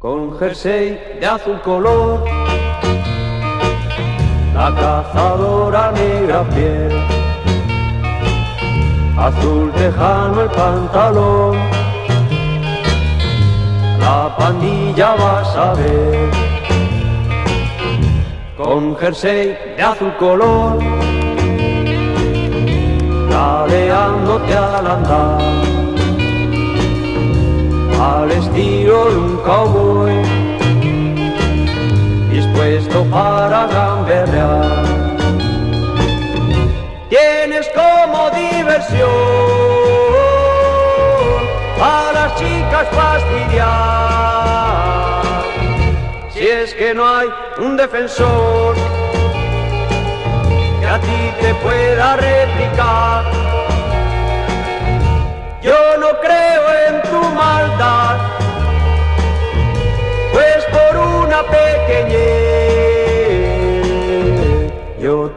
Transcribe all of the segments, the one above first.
con jersey de azul color, la cazadora negra piel, azul tejano el pantalón, la pandilla vas a ver, con jersey de azul color, ladeándote al andar al estilo de un cowboy, Tienes como diversión a las chicas fastidiar, si es que no hay un defensor que a ti te pueda replicar.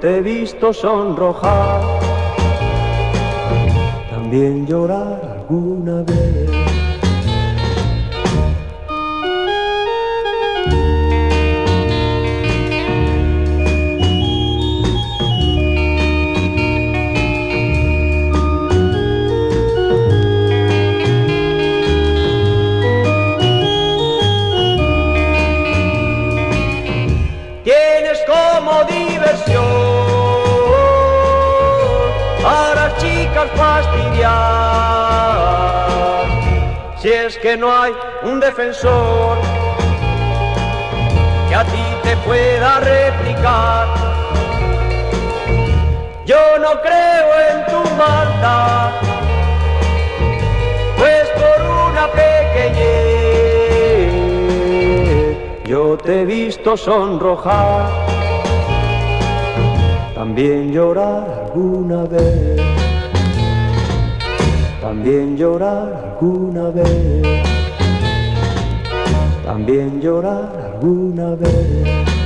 Te he visto sonrojar, también llorar alguna vez. Fastidiar. Si es que no hay un defensor que a ti te pueda replicar. Yo no creo en tu maldad, pues por una pequeñez yo te he visto sonrojar, también llorar alguna vez, también llorar alguna vez, también llorar alguna vez.